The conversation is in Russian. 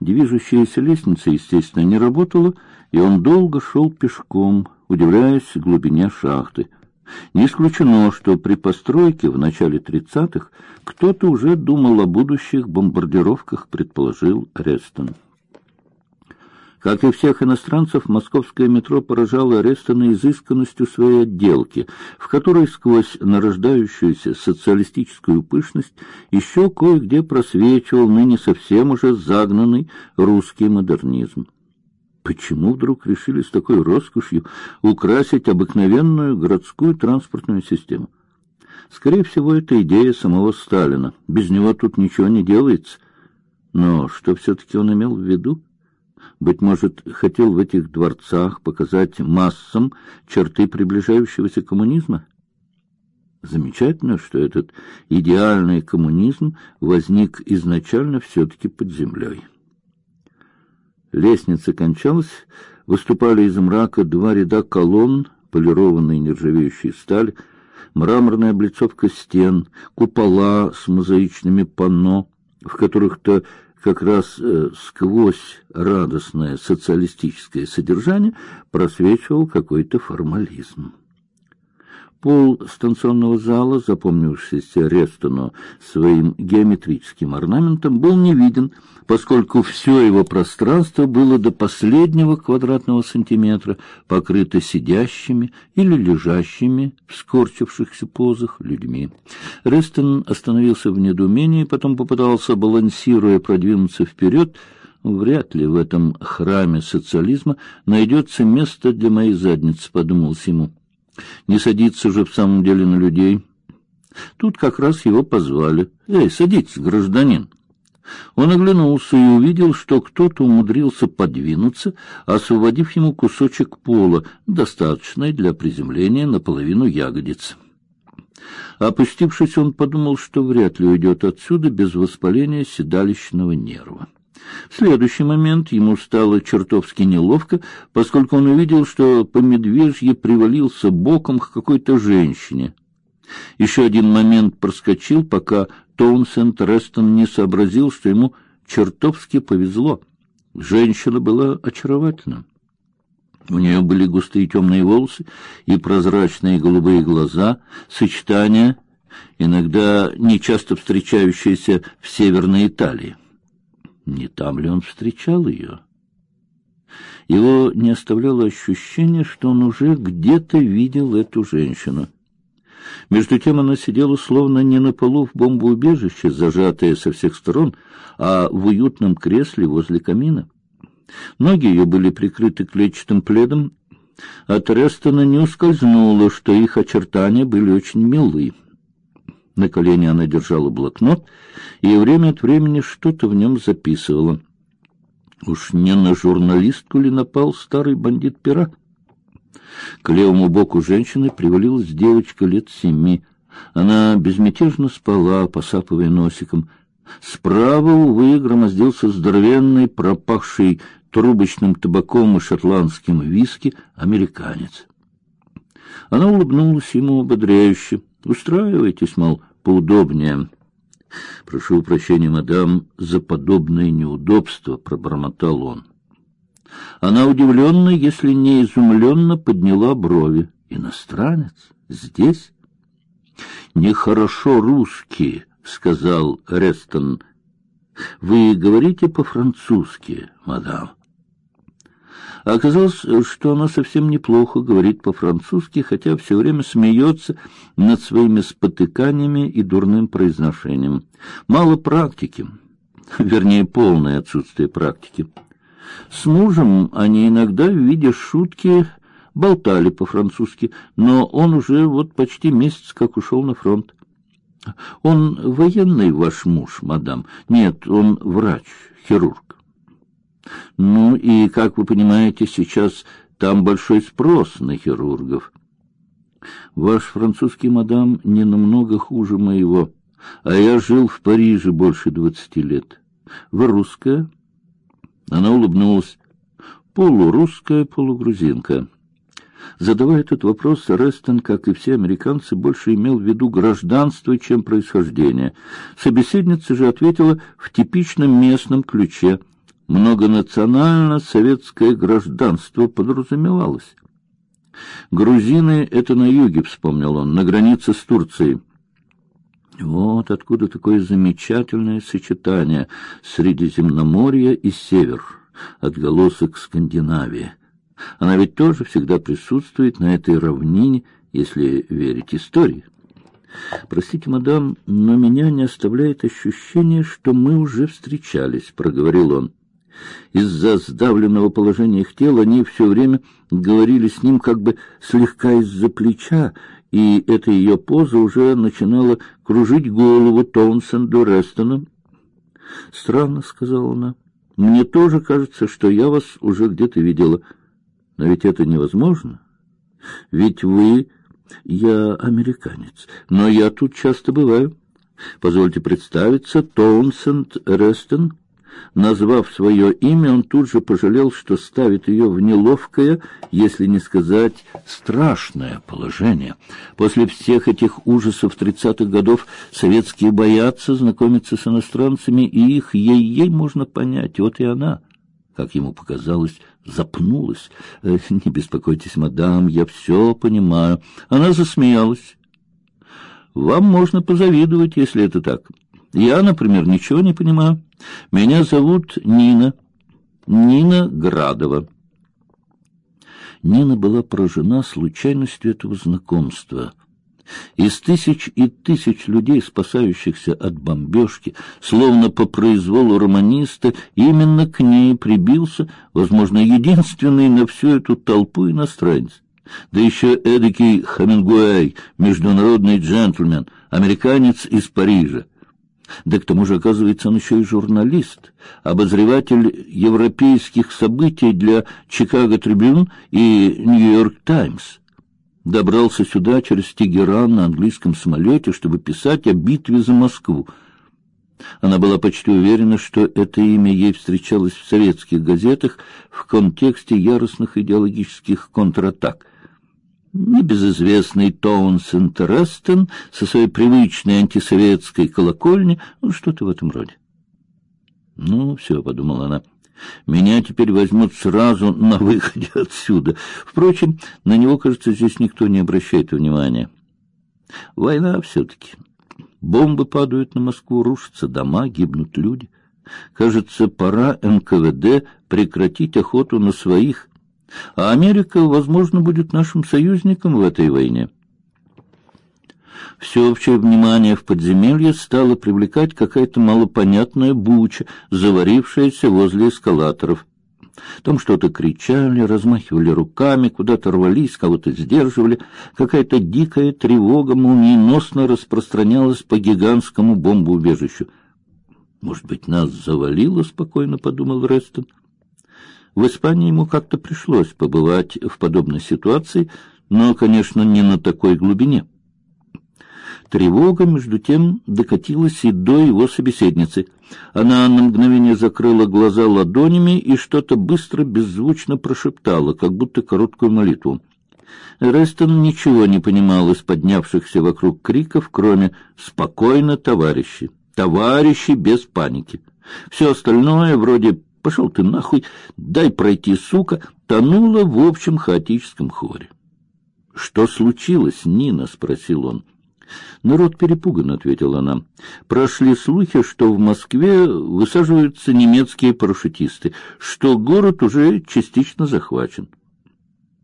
Движущаяся лестница, естественно, не работала, и он долго шел пешком, удивляясь глубине шахты. Не исключено, что при постройке в начале тридцатых кто-то уже думал о будущих бомбардировках, предположил Рестон. Как и всех иностранцев, московское метро поражало Рестона изысканностью своей отделки, в которой сквозь нарождающуюся социалистическую пышность еще кое-где просвечивал ныне совсем уже загнанный русский модернизм. Почему вдруг решили с такой роскошью украсить обыкновенную городскую транспортную систему? Скорее всего, это идея самого Сталина. Без него тут ничего не делается. Но что все-таки он имел в виду? Быть может, хотел в этих дворцах показать массам черты приближающегося коммунизма? Замечательно, что этот идеальный коммунизм возник изначально все-таки под землей. Лестница кончалась, выступали из мрака два ряда колонн, полированной нержавеющей сталь, мраморная облицовка стен, купола с мозаичными панно, в которых-то как раз э, сквозь радостное социалистическое содержание просвечивал какой-то формализм. Пол станционного зала, запомнившийся Рестону своим геометрическим орнаментом, был не виден, поскольку все его пространство было до последнего квадратного сантиметра покрыто сидящими или лежащими в скорчившихся позах людьми. Рестон остановился в недоумении, потом попытался, балансируя, продвинуться вперед. Вряд ли в этом храме социализма найдется место для моей задницы, подумал ему. Не садиться же в самом деле на людей. Тут как раз его позвали. «Эй, садитесь, гражданин!» Он оглянулся и увидел, что кто-то умудрился подвинуться, освободив ему кусочек пола, достаточный для приземления наполовину ягодиц. Опустившись, он подумал, что вряд ли уйдет отсюда без воспаления седалищного нерва. В следующий момент ему стало чертовски неловко, поскольку он увидел, что по медвежье привалился боком к какой-то женщине. Еще один момент проскочил, пока Тоунсенд Рестон не сообразил, что ему чертовски повезло. Женщина была очаровательна. У нее были густые темные волосы и прозрачные голубые глаза, сочетание, иногда нечасто встречающееся в Северной Италии. Не там ли он встречал ее? Его не оставляло ощущение, что он уже где-то видел эту женщину. Между тем она сидела словно не на полу в бомбоубежище, зажатая со всех сторон, а в уютном кресле возле камина. Ноги ее были прикрыты клетчатым пледом, от Рестона не ускользнуло, что их очертания были очень милые. На колене она держала блокнот и время от времени что-то в нем записывала. Уж не на журналистку ли напал старый бандит пера? К левому боку женщины привалилась девочка лет семи. Она безмятежно спала, посапывая носиком. Справа, увы, громоздился здоровенный, пропахший трубочным табаком и шотландским виски американец. Она улыбнулась ему ободряюще. «Устраивайтесь, мол, поудобнее. Прошу прощения, мадам, за подобное неудобство, пробормотал он. Она удивленно, если не изумленно, подняла брови. Иностранец здесь? Нехорошо русский, сказал Рестон. Вы говорите по-французски, мадам. А оказалось, что она совсем неплохо говорит по-французски, хотя все время смеется над своими спотыканиями и дурным произношением. Мало практики, вернее, полное отсутствие практики. С мужем они иногда в виде шутки болтали по-французски, но он уже вот почти месяц как ушел на фронт. Он военный ваш муж, мадам? Нет, он врач, хирург. Ну и, как вы понимаете, сейчас там большой спрос на хирургов. Ваш французский, мадам, не намного хуже моего, а я жил в Париже больше двадцати лет. Вы русская? Она улыбнулась. Полурусская, полугрузинка. Задавая этот вопрос, Рестон, как и все американцы, больше имел в виду гражданство, чем происхождение. Собеседница же ответила в типичном местном ключе — многонационально-советское гражданство подразумевалось. Грузины — это на юге, — вспомнил он, — на границе с Турцией. Вот откуда такое замечательное сочетание Средиземноморья и север, отголосок Скандинавии. Она ведь тоже всегда присутствует на этой равнине, если верить истории. Простите, мадам, но меня не оставляет ощущение, что мы уже встречались, проговорил он. Из-за сдавленного положения их тел они все время говорили с ним как бы слегка из-за плеча, и эта ее поза уже начинала кружить голову Тоунсенду Рестону. «Странно», — сказала она, — «мне тоже кажется, что я вас уже где-то видела. Но ведь это невозможно. Ведь вы... Я американец, но я тут часто бываю. Позвольте представиться, Тоунсенд Рестон». Назвав свое имя, он тут же пожалел, что ставит ее в неловкое, если не сказать страшное положение. После всех этих ужасов тридцатых годов советские боятся знакомиться с иностранцами, и их ей-ей можно понять. Вот и она, как ему показалось, запнулась. «Э, «Не беспокойтесь, мадам, я все понимаю». Она засмеялась. «Вам можно позавидовать, если это так». Я, например, ничего не понимаю. Меня зовут Нина. Нина Градова. Нина была поражена случайностью этого знакомства. Из тысяч и тысяч людей, спасающихся от бомбежки, словно по произволу романиста, именно к ней прибился, возможно, единственный на всю эту толпу иностранец. Да еще эдакий Хемингуэй, международный джентльмен, американец из Парижа. Да к тому же, оказывается, он еще и журналист, обозреватель европейских событий для «Чикаго Трибюн» и «Нью-Йорк Таймс». Добрался сюда через Тегеран на английском самолете, чтобы писать о битве за Москву. Она была почти уверена, что это имя ей встречалось в советских газетах в контексте яростных идеологических контратак — небезызвестный Тоунсенд Рестон со своей привычной антисоветской колокольни, ну, что-то в этом роде. Ну, все, — подумала она, — меня теперь возьмут сразу на выходе отсюда. Впрочем, на него, кажется, здесь никто не обращает внимания. Война все-таки. Бомбы падают на Москву, рушатся дома, гибнут люди. Кажется, пора НКВД прекратить охоту на своих, а Америка, возможно, будет нашим союзником в этой войне. Всеобщее внимание в подземелье стало привлекать какая-то малопонятная буча, заварившаяся возле эскалаторов. Там что-то кричали, размахивали руками, куда-то рвались, кого-то сдерживали. Какая-то дикая тревога молниеносно распространялась по гигантскому бомбоубежищу. «Может быть, нас завалило?» — спокойно подумал Рестон. В Испании ему как-то пришлось побывать в подобной ситуации, но, конечно, не на такой глубине. Тревога, между тем, докатилась и до его собеседницы. Она на мгновение закрыла глаза ладонями и что-то быстро, беззвучно прошептала, как будто короткую молитву. Рестон ничего не понимал из поднявшихся вокруг криков, кроме «спокойно, товарищи! Товарищи без паники!» Все остальное, вроде Пошел ты нахуй, дай пройти, сука, тонула в общем хаотическом хоре. — Что случилось, Нина? — спросил он. — Народ перепуган, — ответила она. — Прошли слухи, что в Москве высаживаются немецкие парашютисты, что город уже частично захвачен. —